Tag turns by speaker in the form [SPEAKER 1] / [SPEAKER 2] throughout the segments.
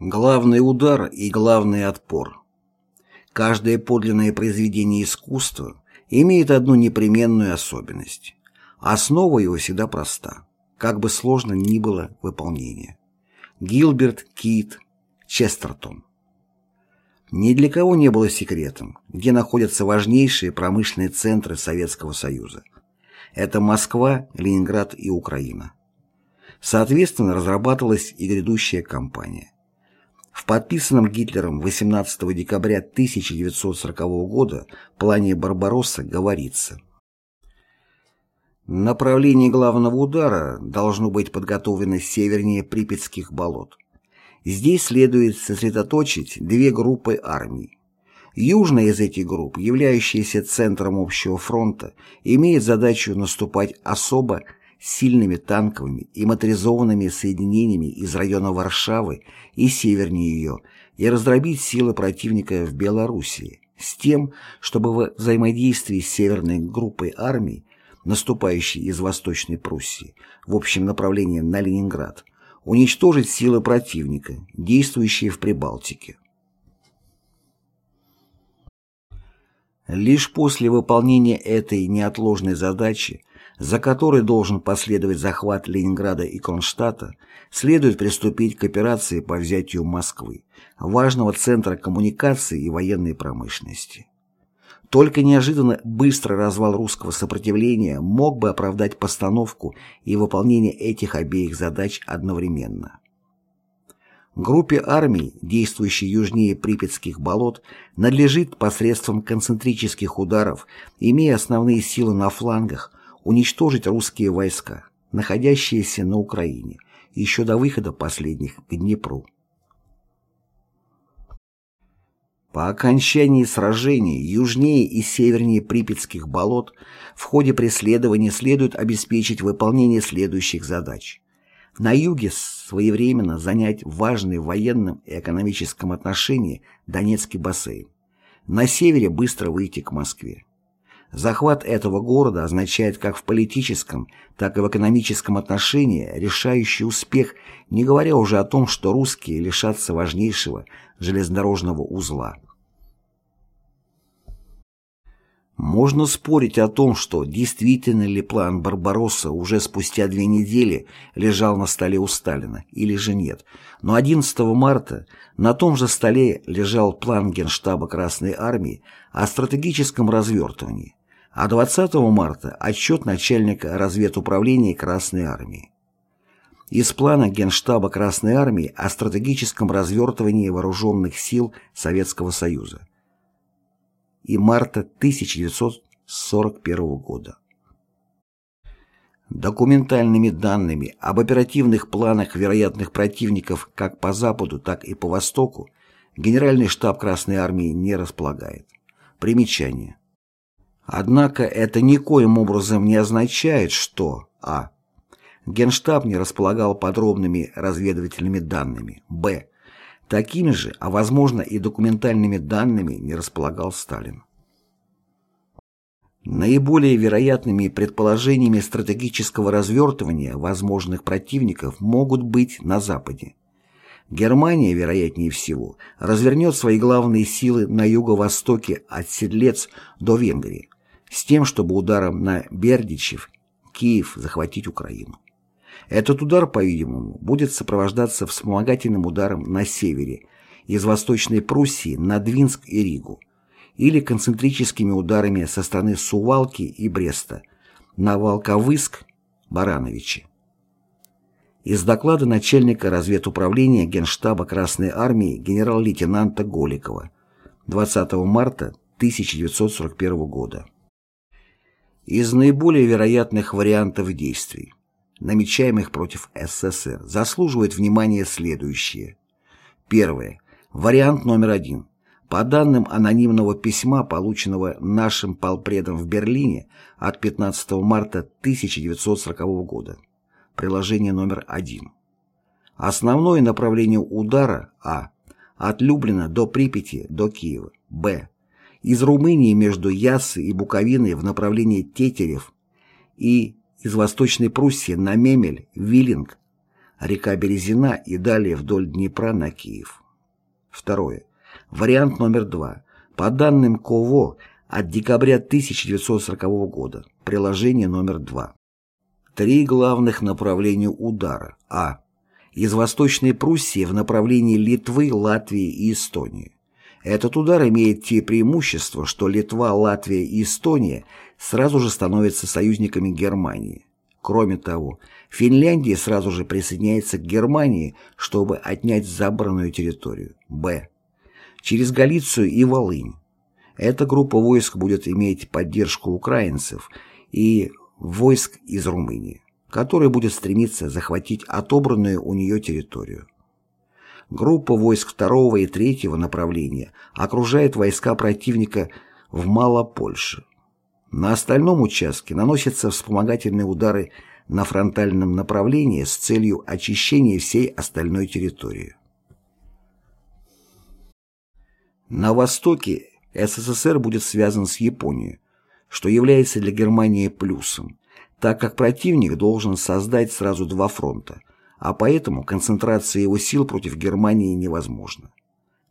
[SPEAKER 1] Главный удар и главный отпор. Каждое подлинное произведение искусства имеет одну непременную особенность. Основа его всегда проста, как бы сложно ни было выполнение. Гилберт Кит Честертон Ни для кого не было секретом, где находятся важнейшие промышленные центры Советского Союза. Это Москва, Ленинград и Украина. Соответственно, разрабатывалась и грядущая кампания. В подписанном Гитлером 18 декабря 1940 года плане Барбаросса говорится Направление главного удара должно быть подготовлено севернее Припятских болот. Здесь следует сосредоточить две группы армий. Южная из этих групп, являющаяся центром общего фронта, имеет задачу наступать особо сильными танковыми и моторизованными соединениями из района Варшавы и севернее ее и раздробить силы противника в Белоруссии с тем, чтобы в взаимодействии с северной группой армий, наступающей из Восточной Пруссии в общем направлении на Ленинград, уничтожить силы противника, действующие в Прибалтике. Лишь после выполнения этой неотложной задачи за которой должен последовать захват Ленинграда и Кронштадта, следует приступить к операции по взятию Москвы, важного центра коммуникации и военной промышленности. Только неожиданно быстрый развал русского сопротивления мог бы оправдать постановку и выполнение этих обеих задач одновременно. Группе армий, действующей южнее Припятских болот, надлежит посредством концентрических ударов, имея основные силы на флангах, уничтожить русские войска, находящиеся на Украине, еще до выхода последних к Днепру. По окончании сражений южнее и севернее Припятских болот в ходе преследования следует обеспечить выполнение следующих задач. На юге своевременно занять важный в военном и экономическом отношении Донецкий бассейн. На севере быстро выйти к Москве. Захват этого города означает как в политическом, так и в экономическом отношении решающий успех, не говоря уже о том, что русские лишатся важнейшего железнодорожного узла. Можно спорить о том, что действительно ли план Барбаросса уже спустя две недели лежал на столе у Сталина, или же нет, но 11 марта на том же столе лежал план Генштаба Красной Армии о стратегическом развертывании, а 20 марта отчет начальника разведуправления Красной Армии. Из плана Генштаба Красной Армии о стратегическом развертывании вооруженных сил Советского Союза и марта 1941 года. Документальными данными об оперативных планах вероятных противников как по Западу, так и по Востоку Генеральный штаб Красной Армии не располагает. Примечание. Однако это никоим образом не означает, что а. Генштаб не располагал подробными разведывательными данными, б. Такими же, а возможно и документальными данными не располагал Сталин. Наиболее вероятными предположениями стратегического развертывания возможных противников могут быть на Западе. Германия, вероятнее всего, развернет свои главные силы на юго-востоке от Седлец до Венгрии, с тем, чтобы ударом на Бердичев, Киев захватить Украину. Этот удар, по-видимому, будет сопровождаться вспомогательным ударом на севере, из Восточной Пруссии на Двинск и Ригу, или концентрическими ударами со стороны Сувалки и Бреста на Волковыск, Барановичи. Из доклада начальника разведуправления Генштаба Красной Армии генерал-лейтенанта Голикова 20 марта 1941 года. Из наиболее вероятных вариантов действий, намечаемых против СССР, заслуживает внимания следующее. Первое. Вариант номер один. По данным анонимного письма, полученного нашим полпредом в Берлине от 15 марта 1940 года. Приложение номер один. Основное направление удара А. От Люблина до Припяти до Киева. Б из Румынии между Яссы и Буковиной в направлении Тетерев и из Восточной Пруссии на Мемель, Виллинг, река Березина и далее вдоль Днепра на Киев. Второе. Вариант номер два. По данным КОВО от декабря 1940 года. Приложение номер два. Три главных направления удара. А. Из Восточной Пруссии в направлении Литвы, Латвии и Эстонии. Этот удар имеет те преимущества, что Литва, Латвия и Эстония сразу же становятся союзниками Германии. Кроме того, Финляндия сразу же присоединяется к Германии, чтобы отнять забранную территорию. Б. Через Галицию и Волынь. Эта группа войск будет иметь поддержку украинцев и войск из Румынии, которая будет стремиться захватить отобранную у нее территорию. Группа войск второго и третьего направления окружает войска противника в Малопольше. На остальном участке наносятся вспомогательные удары на фронтальном направлении с целью очищения всей остальной территории. На востоке СССР будет связан с Японией, что является для Германии плюсом, так как противник должен создать сразу два фронта, а поэтому концентрация его сил против Германии невозможна.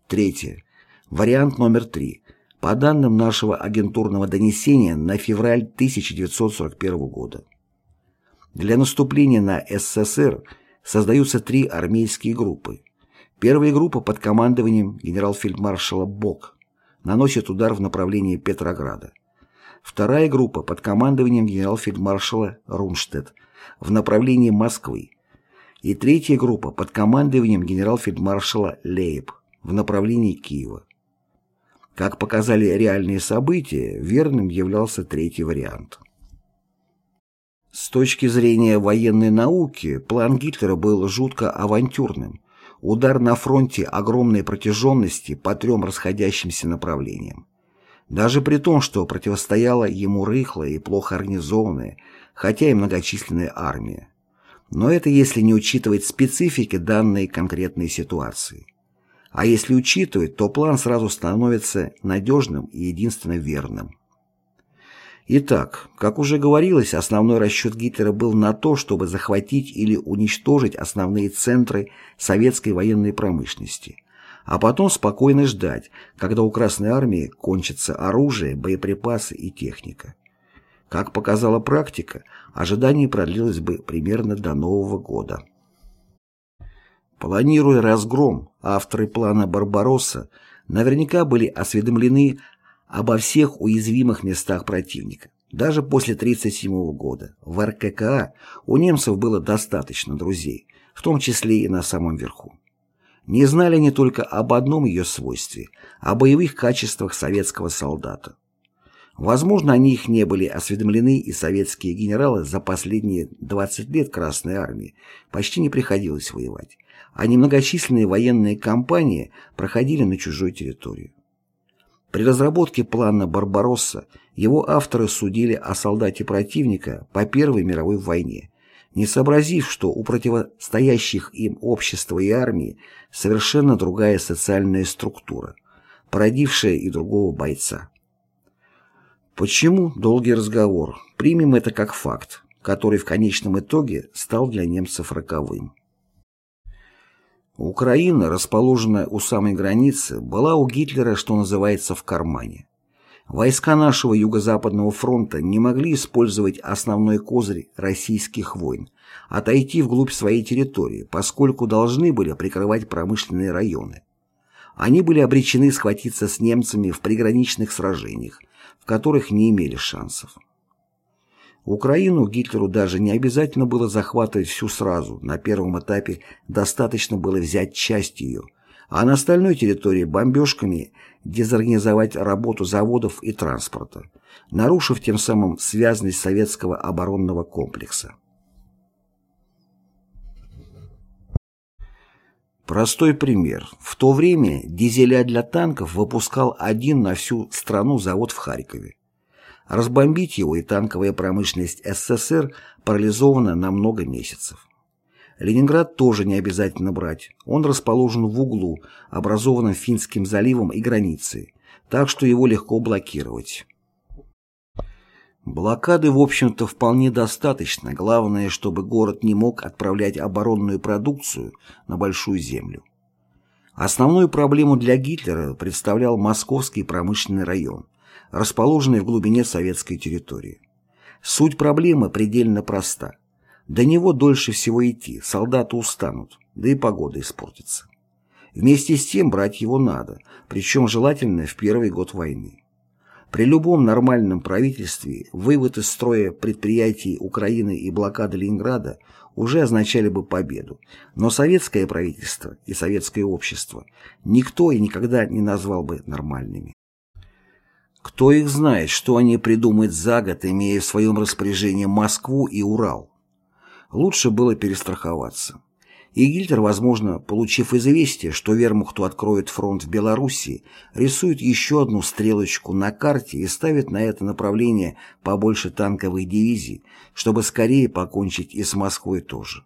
[SPEAKER 1] Третье. Вариант номер три. По данным нашего агентурного донесения на февраль 1941 года. Для наступления на СССР создаются три армейские группы. Первая группа под командованием генерал-фельдмаршала Бок наносит удар в направлении Петрограда. Вторая группа под командованием генерал-фельдмаршала Рунштедт в направлении Москвы. И третья группа под командованием генерал-фельдмаршала Лейб в направлении Киева. Как показали реальные события, верным являлся третий вариант. С точки зрения военной науки, план Гитлера был жутко авантюрным. Удар на фронте огромной протяженности по трем расходящимся направлениям. Даже при том, что противостояла ему рыхлая и плохо организованная, хотя и многочисленная армия. Но это если не учитывать специфики данной конкретной ситуации. А если учитывать, то план сразу становится надежным и единственно верным. Итак, как уже говорилось, основной расчет Гитлера был на то, чтобы захватить или уничтожить основные центры советской военной промышленности, а потом спокойно ждать, когда у Красной Армии кончатся оружие, боеприпасы и техника. Как показала практика, ожидание продлилось бы примерно до Нового года. Планируя разгром, авторы плана «Барбаросса» наверняка были осведомлены обо всех уязвимых местах противника. Даже после 1937 года в РККА у немцев было достаточно друзей, в том числе и на самом верху. Не знали они только об одном ее свойстве – о боевых качествах советского солдата. Возможно, о них не были осведомлены и советские генералы за последние 20 лет Красной Армии почти не приходилось воевать, а немногочисленные военные кампании проходили на чужой территории. При разработке плана «Барбаросса» его авторы судили о солдате противника по Первой мировой войне, не сообразив, что у противостоящих им общества и армии совершенно другая социальная структура, породившая и другого бойца. Почему долгий разговор? Примем это как факт, который в конечном итоге стал для немцев роковым. Украина, расположенная у самой границы, была у Гитлера, что называется, в кармане. Войска нашего Юго-Западного фронта не могли использовать основной козырь российских войн, отойти вглубь своей территории, поскольку должны были прикрывать промышленные районы. Они были обречены схватиться с немцами в приграничных сражениях, в которых не имели шансов. Украину Гитлеру даже не обязательно было захватывать всю сразу, на первом этапе достаточно было взять часть ее, а на остальной территории бомбежками дезорганизовать работу заводов и транспорта, нарушив тем самым связность советского оборонного комплекса. Простой пример. В то время дизеля для танков выпускал один на всю страну завод в Харькове. Разбомбить его и танковая промышленность СССР парализована на много месяцев. Ленинград тоже не обязательно брать. Он расположен в углу, образованном Финским заливом и границей, так что его легко блокировать. Блокады, в общем-то, вполне достаточно. Главное, чтобы город не мог отправлять оборонную продукцию на Большую Землю. Основную проблему для Гитлера представлял Московский промышленный район, расположенный в глубине советской территории. Суть проблемы предельно проста. До него дольше всего идти, солдаты устанут, да и погода испортится. Вместе с тем брать его надо, причем желательно в первый год войны. При любом нормальном правительстве вывод из строя предприятий Украины и блокада Ленинграда уже означали бы победу, но советское правительство и советское общество никто и никогда не назвал бы нормальными. Кто их знает, что они придумают за год, имея в своем распоряжении Москву и Урал? Лучше было перестраховаться. И Гитлер, возможно, получив известие, что вермахту откроет фронт в Белоруссии, рисует еще одну стрелочку на карте и ставит на это направление побольше танковых дивизий, чтобы скорее покончить и с Москвой тоже.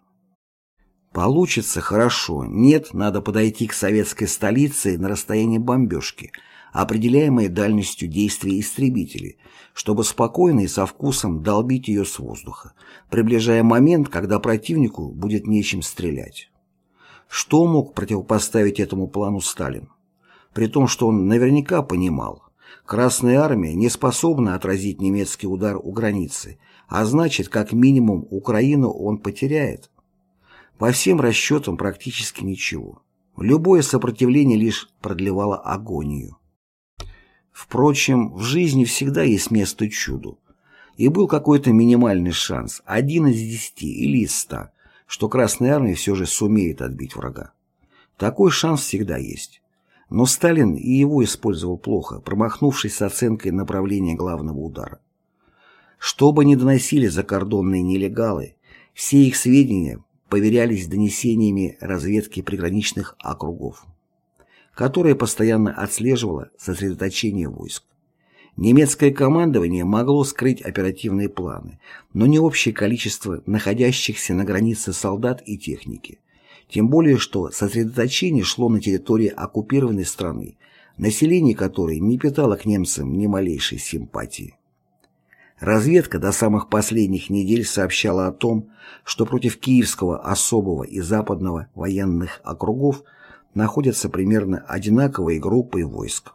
[SPEAKER 1] Получится хорошо, нет, надо подойти к советской столице на расстоянии бомбежки – определяемой дальностью действия истребителей, чтобы спокойно и со вкусом долбить ее с воздуха, приближая момент, когда противнику будет нечем стрелять. Что мог противопоставить этому плану Сталин? При том, что он наверняка понимал, Красная Армия не способна отразить немецкий удар у границы, а значит, как минимум, Украину он потеряет. По всем расчетам практически ничего. Любое сопротивление лишь продлевало агонию. Впрочем, в жизни всегда есть место чуду. И был какой-то минимальный шанс, один из десяти или из ста, что Красная Армия все же сумеет отбить врага. Такой шанс всегда есть. Но Сталин и его использовал плохо, промахнувшись с оценкой направления главного удара. Что бы ни доносили закордонные нелегалы, все их сведения поверялись донесениями разведки приграничных округов которая постоянно отслеживала сосредоточение войск. Немецкое командование могло скрыть оперативные планы, но не общее количество находящихся на границе солдат и техники. Тем более, что сосредоточение шло на территории оккупированной страны, население которой не питало к немцам ни малейшей симпатии. Разведка до самых последних недель сообщала о том, что против Киевского особого и западного военных округов – находятся примерно одинаковые группы войск.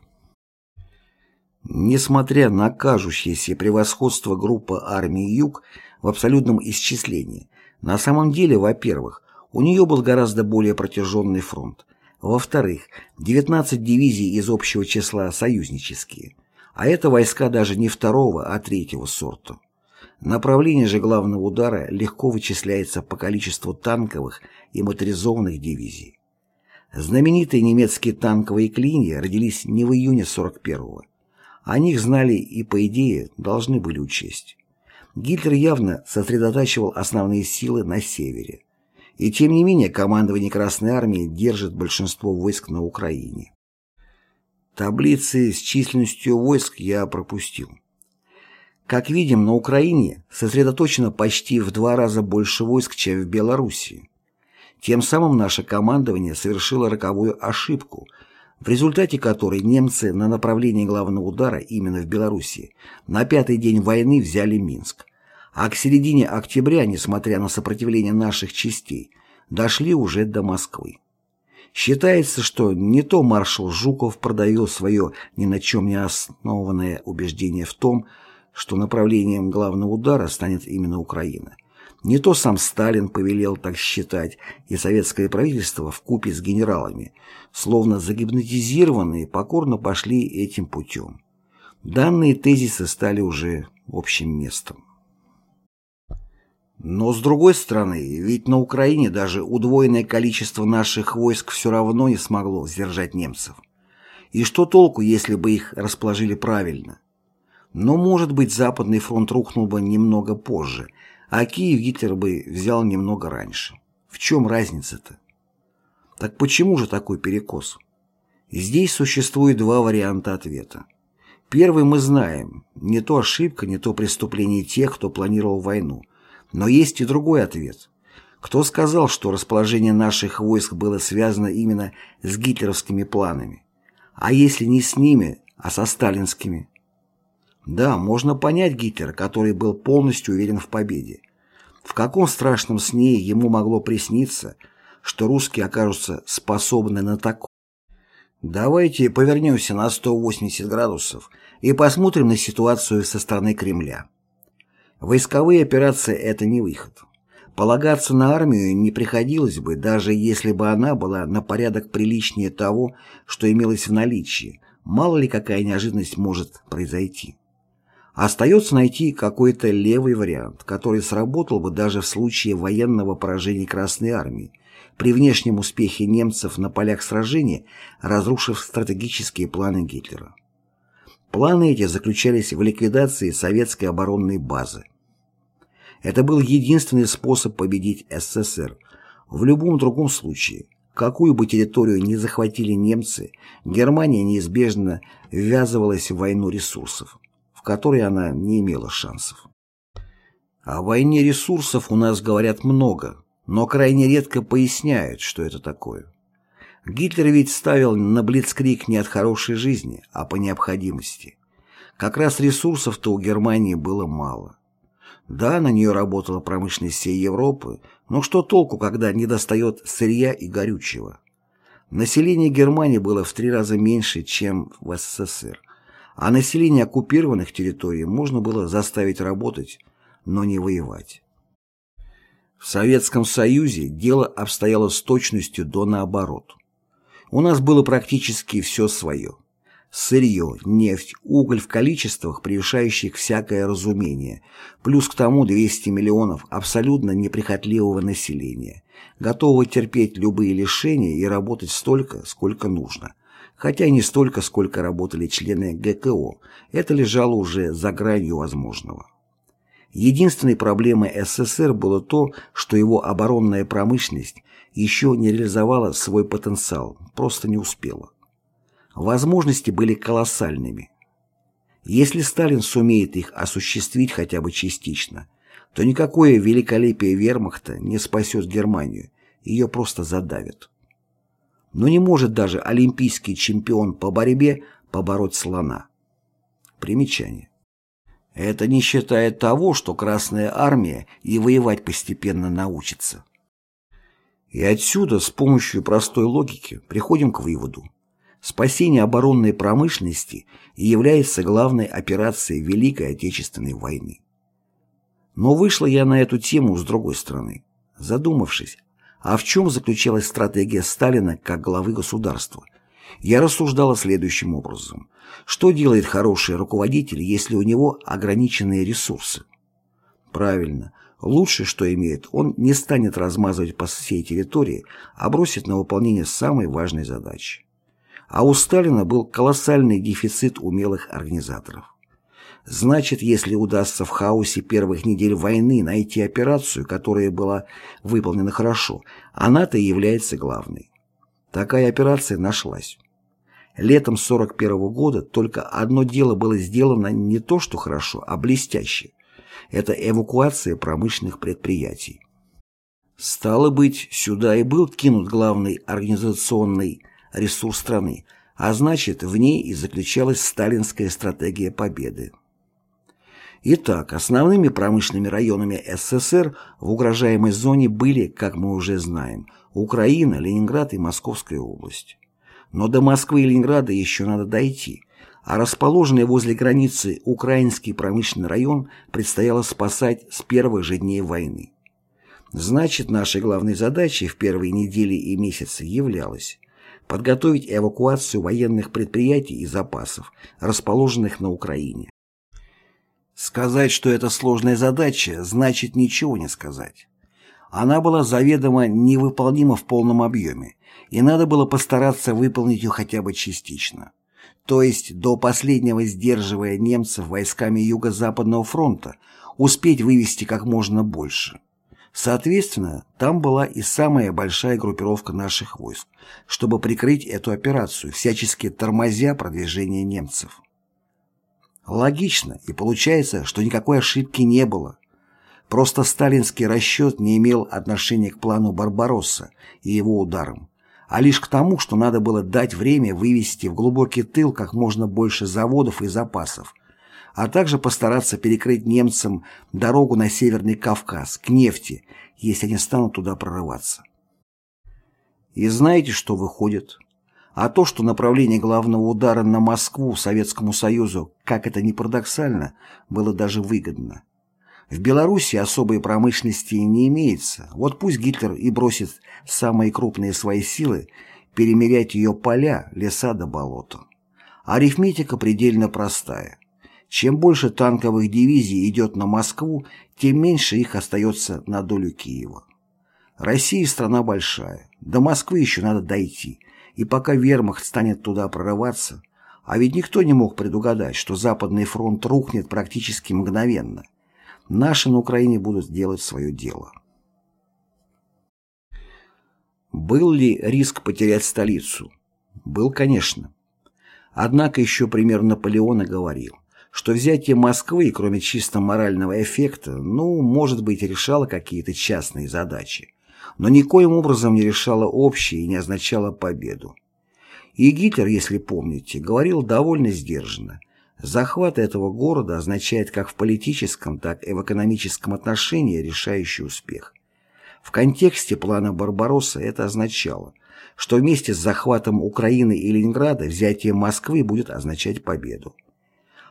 [SPEAKER 1] Несмотря на кажущееся превосходство группы армии Юг в абсолютном исчислении, на самом деле, во-первых, у нее был гораздо более протяженный фронт, во-вторых, 19 дивизий из общего числа союзнические, а это войска даже не второго, а третьего сорта. Направление же главного удара легко вычисляется по количеству танковых и моторизованных дивизий. Знаменитые немецкие танковые клинья родились не в июне 41-го. О них знали и, по идее, должны были учесть. Гитлер явно сосредотачивал основные силы на севере. И тем не менее командование Красной Армии держит большинство войск на Украине. Таблицы с численностью войск я пропустил. Как видим, на Украине сосредоточено почти в два раза больше войск, чем в Белоруссии. Тем самым наше командование совершило роковую ошибку, в результате которой немцы на направлении главного удара именно в Белоруссии на пятый день войны взяли Минск, а к середине октября, несмотря на сопротивление наших частей, дошли уже до Москвы. Считается, что не то маршал Жуков продавил свое ни на чем не основанное убеждение в том, что направлением главного удара станет именно Украина, не то сам Сталин повелел так считать, и советское правительство в купе с генералами, словно загипнотизированные, покорно пошли этим путем. Данные тезисы стали уже общим местом. Но с другой стороны, ведь на Украине даже удвоенное количество наших войск все равно не смогло сдержать немцев. И что толку, если бы их расположили правильно? Но, может быть, Западный фронт рухнул бы немного позже – а Киев Гитлер бы взял немного раньше. В чем разница-то? Так почему же такой перекос? Здесь существует два варианта ответа. Первый мы знаем, не то ошибка, не то преступление тех, кто планировал войну. Но есть и другой ответ. Кто сказал, что расположение наших войск было связано именно с гитлеровскими планами? А если не с ними, а со сталинскими? Да, можно понять Гитлера, который был полностью уверен в победе. В каком страшном сне ему могло присниться, что русские окажутся способны на такое? Давайте повернемся на 180 градусов и посмотрим на ситуацию со стороны Кремля. Войсковые операции – это не выход. Полагаться на армию не приходилось бы, даже если бы она была на порядок приличнее того, что имелось в наличии. Мало ли какая неожиданность может произойти. Остается найти какой-то левый вариант, который сработал бы даже в случае военного поражения Красной Армии, при внешнем успехе немцев на полях сражения, разрушив стратегические планы Гитлера. Планы эти заключались в ликвидации советской оборонной базы. Это был единственный способ победить СССР. В любом другом случае, какую бы территорию ни захватили немцы, Германия неизбежно ввязывалась в войну ресурсов в которой она не имела шансов. О войне ресурсов у нас говорят много, но крайне редко поясняют, что это такое. Гитлер ведь ставил на блицкрик не от хорошей жизни, а по необходимости. Как раз ресурсов-то у Германии было мало. Да, на нее работала промышленность всей Европы, но что толку, когда не достает сырья и горючего? Население Германии было в три раза меньше, чем в СССР а население оккупированных территорий можно было заставить работать, но не воевать. В Советском Союзе дело обстояло с точностью до наоборот. У нас было практически все свое. Сырье, нефть, уголь в количествах, превышающих всякое разумение, плюс к тому 200 миллионов абсолютно неприхотливого населения, готового терпеть любые лишения и работать столько, сколько нужно – хотя не столько, сколько работали члены ГКО, это лежало уже за гранью возможного. Единственной проблемой СССР было то, что его оборонная промышленность еще не реализовала свой потенциал, просто не успела. Возможности были колоссальными. Если Сталин сумеет их осуществить хотя бы частично, то никакое великолепие вермахта не спасет Германию, ее просто задавят. Но не может даже олимпийский чемпион по борьбе побороть слона. Примечание. Это не считая того, что Красная Армия и воевать постепенно научится. И отсюда с помощью простой логики приходим к выводу. Спасение оборонной промышленности является главной операцией Великой Отечественной войны. Но вышла я на эту тему с другой стороны, задумавшись, а в чем заключалась стратегия Сталина как главы государства? Я рассуждала следующим образом. Что делает хороший руководитель, если у него ограниченные ресурсы? Правильно. Лучшее, что имеет, он не станет размазывать по всей территории, а бросит на выполнение самой важной задачи. А у Сталина был колоссальный дефицит умелых организаторов. Значит, если удастся в хаосе первых недель войны найти операцию, которая была выполнена хорошо, она-то и является главной. Такая операция нашлась. Летом 41 -го года только одно дело было сделано не то что хорошо, а блестяще. Это эвакуация промышленных предприятий. Стало быть, сюда и был кинут главный организационный ресурс страны, а значит, в ней и заключалась сталинская стратегия победы. Итак, основными промышленными районами СССР в угрожаемой зоне были, как мы уже знаем, Украина, Ленинград и Московская область. Но до Москвы и Ленинграда еще надо дойти, а расположенный возле границы украинский промышленный район предстояло спасать с первых же дней войны. Значит, нашей главной задачей в первые недели и месяцы являлось подготовить эвакуацию военных предприятий и запасов, расположенных на Украине. Сказать, что это сложная задача, значит ничего не сказать. Она была заведомо невыполнима в полном объеме, и надо было постараться выполнить ее хотя бы частично. То есть до последнего сдерживая немцев войсками Юго-Западного фронта, успеть вывести как можно больше. Соответственно, там была и самая большая группировка наших войск, чтобы прикрыть эту операцию, всячески тормозя продвижение немцев. Логично, и получается, что никакой ошибки не было. Просто сталинский расчет не имел отношения к плану Барбаросса и его ударам, а лишь к тому, что надо было дать время вывести в глубокий тыл как можно больше заводов и запасов, а также постараться перекрыть немцам дорогу на Северный Кавказ, к нефти, если они станут туда прорываться. И знаете, что выходит? А то, что направление главного удара на Москву Советскому Союзу, как это ни парадоксально, было даже выгодно. В Беларуси особой промышленности не имеется, вот пусть Гитлер и бросит самые крупные свои силы перемерять ее поля, леса до болота. Арифметика предельно простая. Чем больше танковых дивизий идет на Москву, тем меньше их остается на долю Киева. Россия страна большая, до Москвы еще надо дойти, и пока вермахт станет туда прорываться, а ведь никто не мог предугадать, что Западный фронт рухнет практически мгновенно, наши на Украине будут делать свое дело. Был ли риск потерять столицу? Был, конечно. Однако еще пример Наполеона говорил, что взятие Москвы, кроме чисто морального эффекта, ну, может быть, решало какие-то частные задачи, но никоим образом не решало общие и не означало победу. И Гитлер, если помните, говорил довольно сдержанно. Захват этого города означает как в политическом, так и в экономическом отношении решающий успех. В контексте плана Барбаросса это означало, что вместе с захватом Украины и Ленинграда взятие Москвы будет означать победу.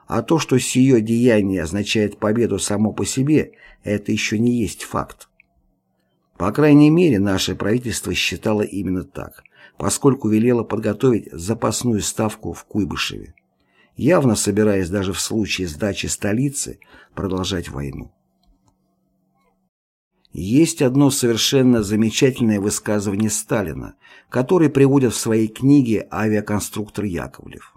[SPEAKER 1] А то, что сие деяние означает победу само по себе, это еще не есть факт. По крайней мере, наше правительство считало именно так, поскольку велело подготовить запасную ставку в Куйбышеве, явно собираясь даже в случае сдачи столицы продолжать войну. Есть одно совершенно замечательное высказывание Сталина, которое приводит в своей книге авиаконструктор Яковлев.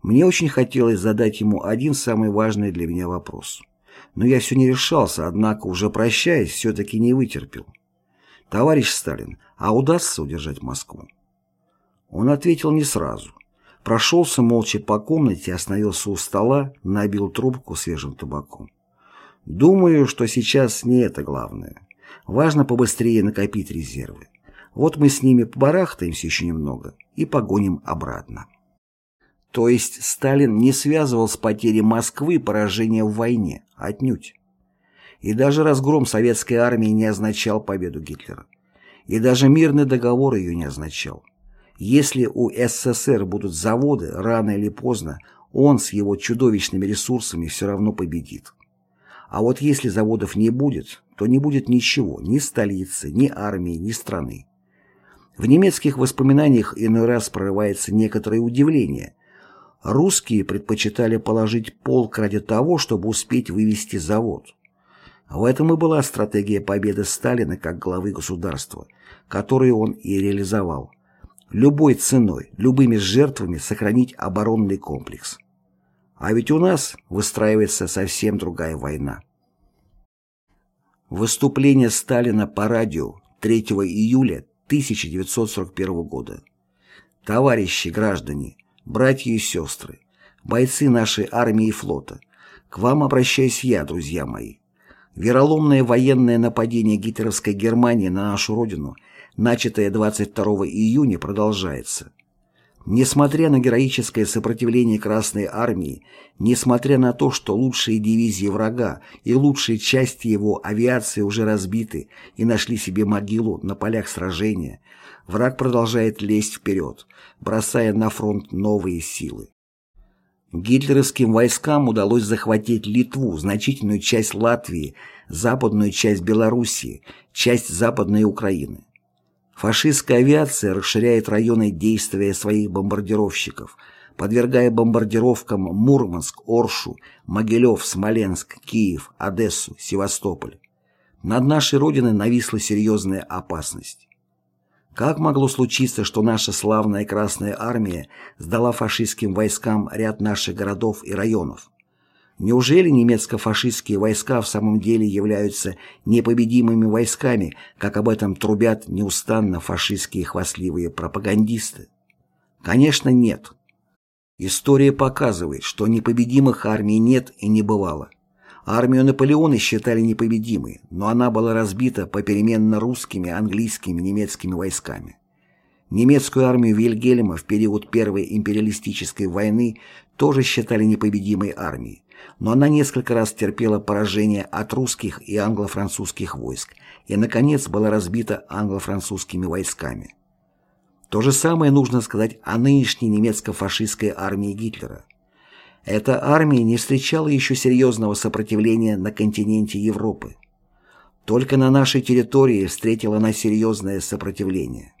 [SPEAKER 1] Мне очень хотелось задать ему один самый важный для меня вопрос. Но я все не решался, однако, уже прощаясь, все-таки не вытерпел. «Товарищ Сталин, а удастся удержать Москву?» Он ответил не сразу. Прошелся молча по комнате, остановился у стола, набил трубку свежим табаком. Думаю, что сейчас не это главное. Важно побыстрее накопить резервы. Вот мы с ними побарахтаемся еще немного и погоним обратно. То есть Сталин не связывал с потерей Москвы поражение в войне, отнюдь. И даже разгром советской армии не означал победу Гитлера. И даже мирный договор ее не означал. Если у СССР будут заводы, рано или поздно он с его чудовищными ресурсами все равно победит. А вот если заводов не будет, то не будет ничего, ни столицы, ни армии, ни страны. В немецких воспоминаниях иной раз прорывается некоторое удивление. Русские предпочитали положить полк ради того, чтобы успеть вывести завод. В этом и была стратегия победы Сталина как главы государства, которую он и реализовал. Любой ценой, любыми жертвами сохранить оборонный комплекс. А ведь у нас выстраивается совсем другая война. Выступление Сталина по радио 3 июля 1941 года. Товарищи граждане, братья и сестры, бойцы нашей армии и флота, к вам обращаюсь я, друзья мои. Вероломное военное нападение гитлеровской Германии на нашу родину, начатое 22 июня, продолжается. Несмотря на героическое сопротивление Красной Армии, несмотря на то, что лучшие дивизии врага и лучшие части его авиации уже разбиты и нашли себе могилу на полях сражения, враг продолжает лезть вперед, бросая на фронт новые силы. Гитлеровским войскам удалось захватить Литву, значительную часть Латвии, западную часть Белоруссии, часть Западной Украины. Фашистская авиация расширяет районы действия своих бомбардировщиков, подвергая бомбардировкам Мурманск, Оршу, Могилев, Смоленск, Киев, Одессу, Севастополь. Над нашей Родиной нависла серьезная опасность. Как могло случиться, что наша славная Красная Армия сдала фашистским войскам ряд наших городов и районов? Неужели немецко-фашистские войска в самом деле являются непобедимыми войсками, как об этом трубят неустанно фашистские хвастливые пропагандисты? Конечно, нет. История показывает, что непобедимых армий нет и не бывало. Армию Наполеона считали непобедимой, но она была разбита попеременно русскими, английскими, немецкими войсками. Немецкую армию Вильгельма в период Первой империалистической войны тоже считали непобедимой армией, но она несколько раз терпела поражение от русских и англо-французских войск и, наконец, была разбита англо-французскими войсками. То же самое нужно сказать о нынешней немецко-фашистской армии Гитлера. Эта армия не встречала еще серьезного сопротивления на континенте Европы. Только на нашей территории встретила она серьезное сопротивление.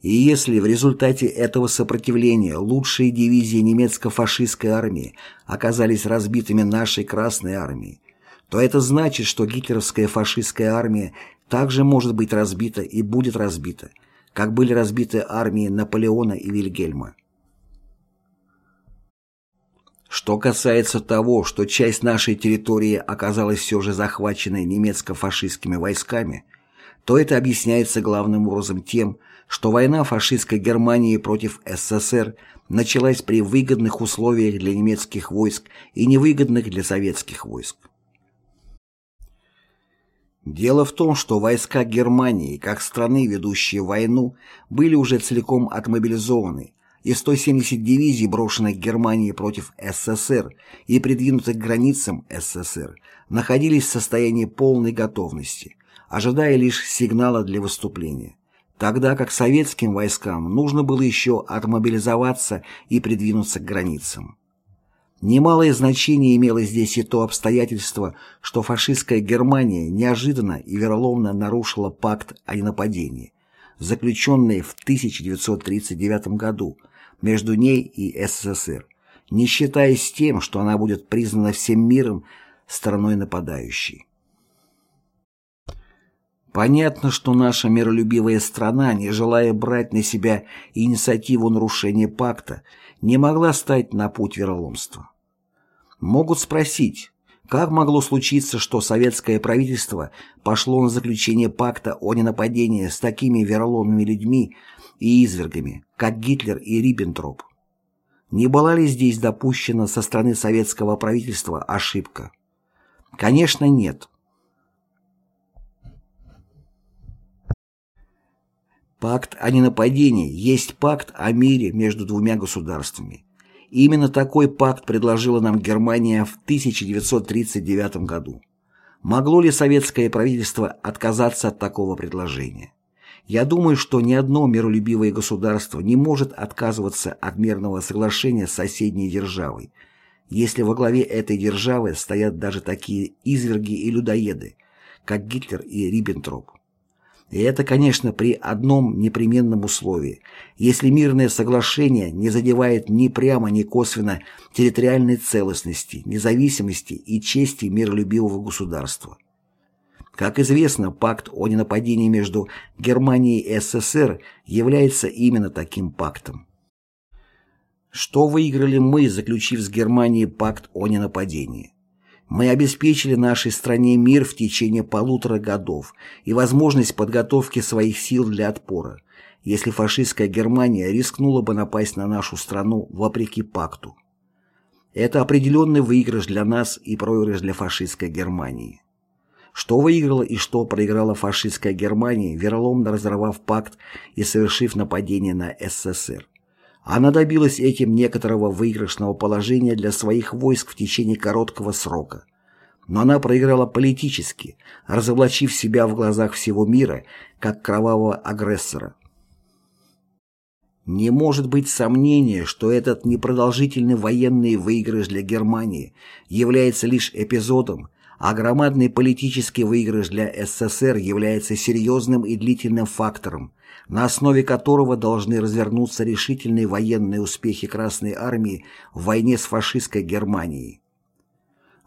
[SPEAKER 1] И если в результате этого сопротивления лучшие дивизии немецко-фашистской армии оказались разбитыми нашей Красной армией, то это значит, что гитлеровская фашистская армия также может быть разбита и будет разбита, как были разбиты армии Наполеона и Вильгельма. Что касается того, что часть нашей территории оказалась все же захваченной немецко-фашистскими войсками, то это объясняется главным образом тем, что война фашистской Германии против СССР началась при выгодных условиях для немецких войск и невыгодных для советских войск. Дело в том, что войска Германии, как страны, ведущие войну, были уже целиком отмобилизованы, и 170 дивизий, брошенных Германией против СССР и придвинутых к границам СССР, находились в состоянии полной готовности, ожидая лишь сигнала для выступления тогда как советским войскам нужно было еще отмобилизоваться и придвинуться к границам. Немалое значение имело здесь и то обстоятельство, что фашистская Германия неожиданно и вероломно нарушила пакт о ненападении, заключенный в 1939 году между ней и СССР, не считаясь тем, что она будет признана всем миром страной нападающей. Понятно, что наша миролюбивая страна, не желая брать на себя инициативу нарушения пакта, не могла стать на путь вероломства. Могут спросить, как могло случиться, что советское правительство пошло на заключение пакта о ненападении с такими вероломными людьми и извергами, как Гитлер и Риббентроп? Не была ли здесь допущена со стороны советского правительства ошибка? Конечно, нет. Пакт о ненападении есть пакт о мире между двумя государствами. Именно такой пакт предложила нам Германия в 1939 году. Могло ли советское правительство отказаться от такого предложения? Я думаю, что ни одно миролюбивое государство не может отказываться от мирного соглашения с соседней державой, если во главе этой державы стоят даже такие изверги и людоеды, как Гитлер и Риббентроп. И это, конечно, при одном непременном условии, если мирное соглашение не задевает ни прямо, ни косвенно территориальной целостности, независимости и чести миролюбивого государства. Как известно, пакт о ненападении между Германией и СССР является именно таким пактом. Что выиграли мы, заключив с Германией пакт о ненападении? Мы обеспечили нашей стране мир в течение полутора годов и возможность подготовки своих сил для отпора, если фашистская Германия рискнула бы напасть на нашу страну вопреки пакту. Это определенный выигрыш для нас и проигрыш для фашистской Германии. Что выиграла и что проиграла фашистская Германия, вероломно разорвав пакт и совершив нападение на СССР? Она добилась этим некоторого выигрышного положения для своих войск в течение короткого срока. Но она проиграла политически, разоблачив себя в глазах всего мира как кровавого агрессора. Не может быть сомнения, что этот непродолжительный военный выигрыш для Германии является лишь эпизодом, а громадный политический выигрыш для СССР является серьезным и длительным фактором, на основе которого должны развернуться решительные военные успехи Красной Армии в войне с фашистской Германией.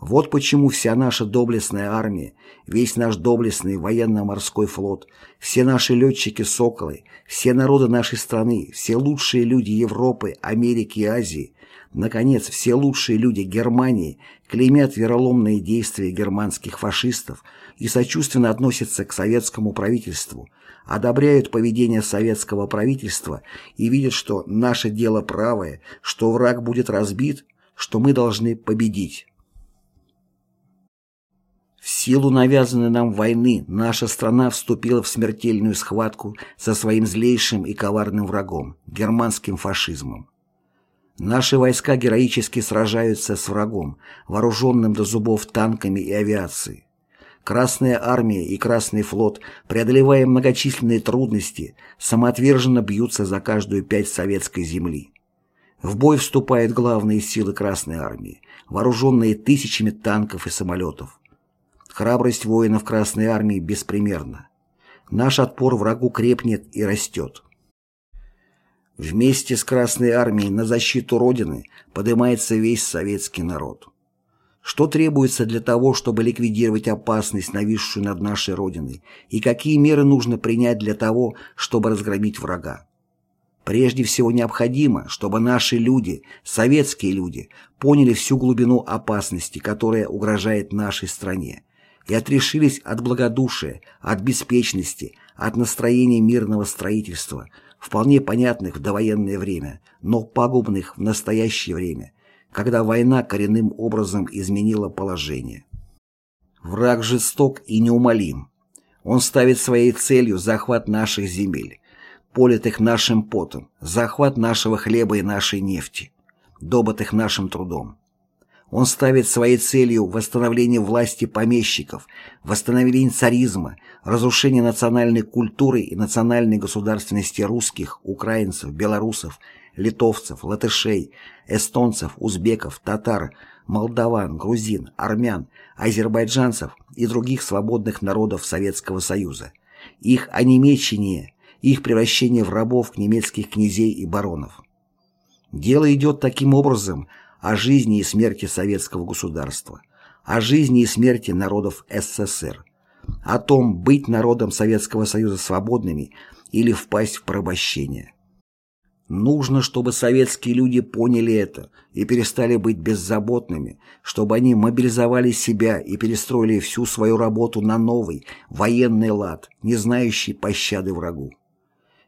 [SPEAKER 1] Вот почему вся наша доблестная армия, весь наш доблестный военно-морской флот, все наши летчики-соколы, все народы нашей страны, все лучшие люди Европы, Америки и Азии, наконец, все лучшие люди Германии клеймят вероломные действия германских фашистов и сочувственно относятся к советскому правительству – одобряют поведение советского правительства и видят, что наше дело правое, что враг будет разбит, что мы должны победить. Силу навязанной нам войны наша страна вступила в смертельную схватку со своим злейшим и коварным врагом – германским фашизмом. Наши войска героически сражаются с врагом, вооруженным до зубов танками и авиацией. Красная армия и Красный флот, преодолевая многочисленные трудности, самоотверженно бьются за каждую пять советской земли. В бой вступают главные силы Красной армии, вооруженные тысячами танков и самолетов. Храбрость воинов Красной Армии беспримерна. Наш отпор врагу крепнет и растет. Вместе с Красной Армией на защиту Родины поднимается весь советский народ. Что требуется для того, чтобы ликвидировать опасность, нависшую над нашей Родиной, и какие меры нужно принять для того, чтобы разгромить врага? Прежде всего необходимо, чтобы наши люди, советские люди, поняли всю глубину опасности, которая угрожает нашей стране, и отрешились от благодушия, от беспечности, от настроения мирного строительства, вполне понятных в довоенное время, но пагубных в настоящее время, когда война коренным образом изменила положение. Враг жесток и неумолим. Он ставит своей целью захват наших земель, политых нашим потом, захват нашего хлеба и нашей нефти, добытых нашим трудом. Он ставит своей целью восстановление власти помещиков, восстановление царизма, разрушение национальной культуры и национальной государственности русских, украинцев, белорусов, литовцев, латышей, эстонцев, узбеков, татар, молдаван, грузин, армян, азербайджанцев и других свободных народов Советского Союза, их онемечение, их превращение в рабов немецких князей и баронов. Дело идет таким образом – о жизни и смерти советского государства, о жизни и смерти народов СССР, о том, быть народом Советского Союза свободными или впасть в порабощение. Нужно, чтобы советские люди поняли это и перестали быть беззаботными, чтобы они мобилизовали себя и перестроили всю свою работу на новый, военный лад, не знающий пощады врагу.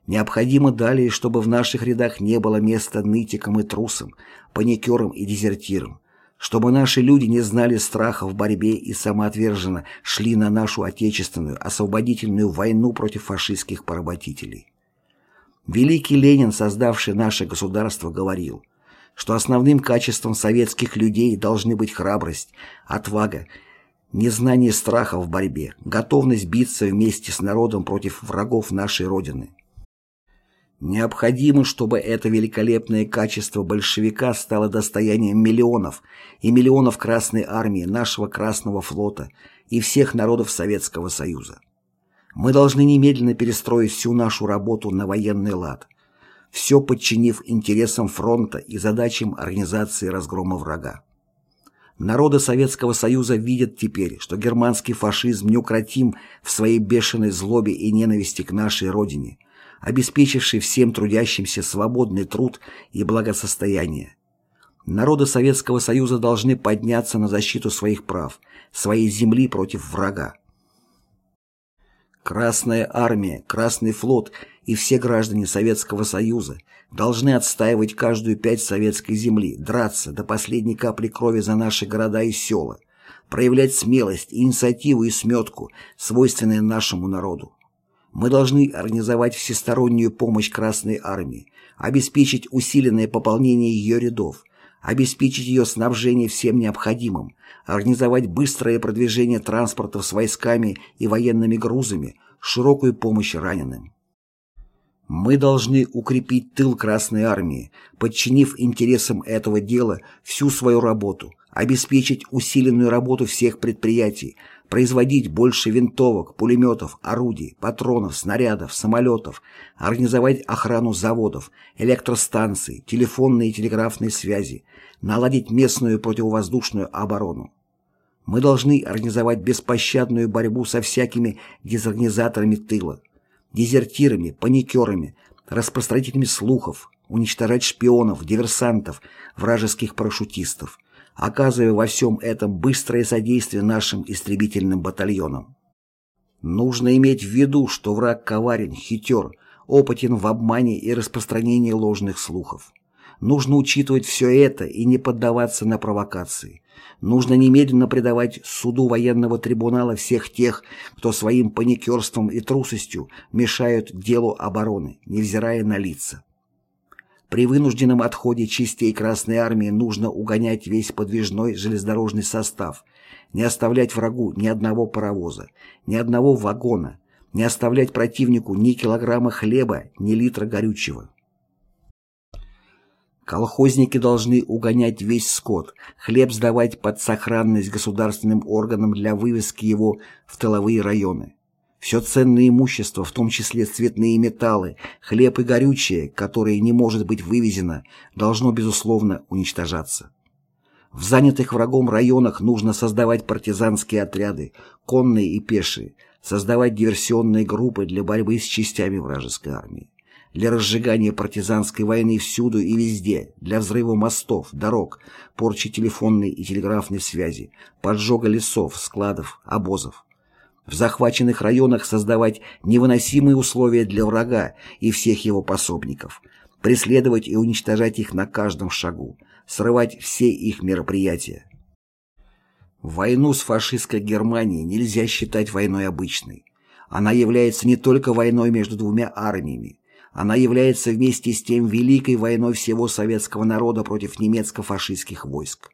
[SPEAKER 1] Необходимо далее, чтобы в наших рядах не было места нытикам и трусам, паникерам и дезертирам, чтобы наши люди не знали страха в борьбе и самоотверженно шли на нашу отечественную освободительную войну против фашистских поработителей. Великий Ленин, создавший наше государство, говорил, что основным качеством советских людей должны быть храбрость, отвага, незнание страха в борьбе, готовность биться вместе с народом против врагов нашей Родины. Необходимо, чтобы это великолепное качество большевика стало достоянием миллионов и миллионов Красной Армии, нашего Красного флота и всех народов Советского Союза. Мы должны немедленно перестроить всю нашу работу на военный лад, все подчинив интересам фронта и задачам организации разгрома врага. Народы Советского Союза видят теперь, что германский фашизм неукротим в своей бешеной злобе и ненависти к нашей Родине – обеспечивший всем трудящимся свободный труд и благосостояние. Народы Советского Союза должны подняться на защиту своих прав, своей земли против врага. Красная армия, Красный флот и все граждане Советского Союза должны отстаивать каждую пять советской земли, драться до последней капли крови за наши города и села, проявлять смелость, инициативу и сметку, свойственные нашему народу. Мы должны организовать всестороннюю помощь Красной Армии, обеспечить усиленное пополнение ее рядов, обеспечить ее снабжение всем необходимым, организовать быстрое продвижение транспортов с войсками и военными грузами, широкую помощь раненым. Мы должны укрепить тыл Красной Армии, подчинив интересам этого дела всю свою работу, обеспечить усиленную работу всех предприятий, производить больше винтовок, пулеметов, орудий, патронов, снарядов, самолетов, организовать охрану заводов, электростанций, телефонные и телеграфные связи, наладить местную противовоздушную оборону. Мы должны организовать беспощадную борьбу со всякими дезорганизаторами тыла, дезертирами, паникерами, распространителями слухов, уничтожать шпионов, диверсантов, вражеских парашютистов, оказывая во всем этом быстрое содействие нашим истребительным батальонам. Нужно иметь в виду, что враг коварен, хитер, опытен в обмане и распространении ложных слухов. Нужно учитывать все это и не поддаваться на провокации. Нужно немедленно предавать суду военного трибунала всех тех, кто своим паникерством и трусостью мешают делу обороны, невзирая на лица. При вынужденном отходе частей Красной Армии нужно угонять весь подвижной железнодорожный состав, не оставлять врагу ни одного паровоза, ни одного вагона, не оставлять противнику ни килограмма хлеба, ни литра горючего. Колхозники должны угонять весь скот, хлеб сдавать под сохранность государственным органам для вывезки его в тыловые районы. Все ценное имущество, в том числе цветные металлы, хлеб и горючее, которое не может быть вывезено, должно, безусловно, уничтожаться. В занятых врагом районах нужно создавать партизанские отряды, конные и пешие, создавать диверсионные группы для борьбы с частями вражеской армии для разжигания партизанской войны всюду и везде, для взрыва мостов, дорог, порчи телефонной и телеграфной связи, поджога лесов, складов, обозов. В захваченных районах создавать невыносимые условия для врага и всех его пособников, преследовать и уничтожать их на каждом шагу, срывать все их мероприятия. Войну с фашистской Германией нельзя считать войной обычной. Она является не только войной между двумя армиями, она является вместе с тем великой войной всего советского народа против немецко-фашистских войск.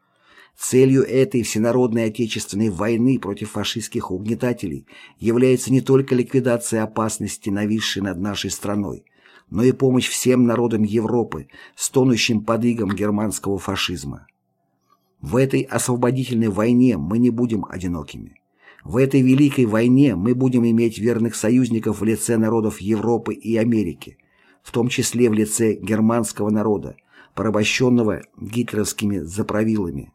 [SPEAKER 1] Целью этой всенародной отечественной войны против фашистских угнетателей является не только ликвидация опасности, нависшей над нашей страной, но и помощь всем народам Европы, стонущим под игом германского фашизма. В этой освободительной войне мы не будем одинокими. В этой великой войне мы будем иметь верных союзников в лице народов Европы и Америки, в том числе в лице германского народа, порабощенного гитлеровскими заправилами.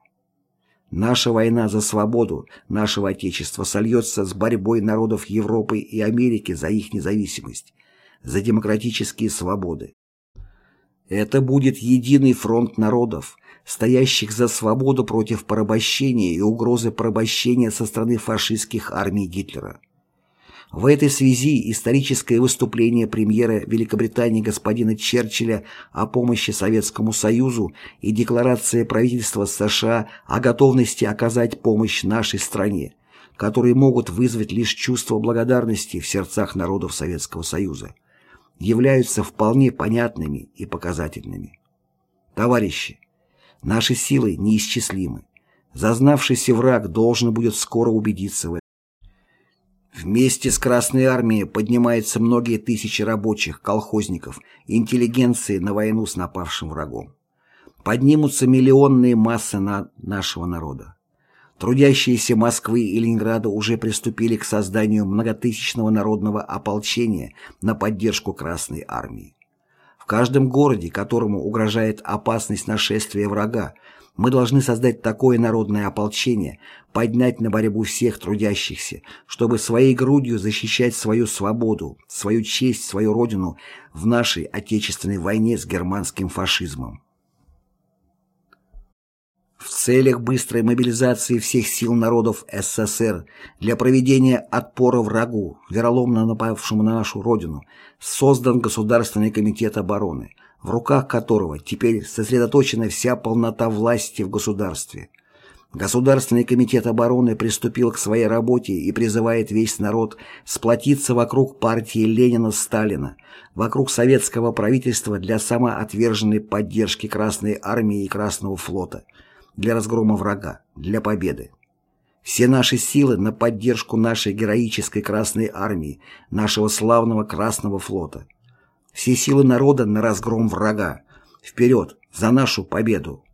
[SPEAKER 1] Наша война за свободу нашего Отечества сольется с борьбой народов Европы и Америки за их независимость, за демократические свободы. Это будет единый фронт народов, стоящих за свободу против порабощения и угрозы порабощения со стороны фашистских армий Гитлера. В этой связи историческое выступление премьера Великобритании господина Черчилля о помощи Советскому Союзу и декларация правительства США о готовности оказать помощь нашей стране, которые могут вызвать лишь чувство благодарности в сердцах народов Советского Союза, являются вполне понятными и показательными. Товарищи, наши силы неисчислимы. Зазнавшийся враг должен будет скоро убедиться в. Вместе с Красной Армией поднимаются многие тысячи рабочих, колхозников, интеллигенции на войну с напавшим врагом. Поднимутся миллионные массы на нашего народа. Трудящиеся Москвы и Ленинграда уже приступили к созданию многотысячного народного ополчения на поддержку Красной Армии. В каждом городе, которому угрожает опасность нашествия врага, мы должны создать такое народное ополчение, поднять на борьбу всех трудящихся, чтобы своей грудью защищать свою свободу, свою честь, свою родину в нашей отечественной войне с германским фашизмом. В целях быстрой мобилизации всех сил народов СССР для проведения отпора врагу, вероломно напавшему на нашу родину, создан Государственный комитет обороны – в руках которого теперь сосредоточена вся полнота власти в государстве. Государственный комитет обороны приступил к своей работе и призывает весь народ сплотиться вокруг партии Ленина-Сталина, вокруг советского правительства для самоотверженной поддержки Красной Армии и Красного флота, для разгрома врага, для победы. Все наши силы на поддержку нашей героической Красной Армии, нашего славного Красного флота – все силы народа на разгром врага. Вперед, за нашу победу!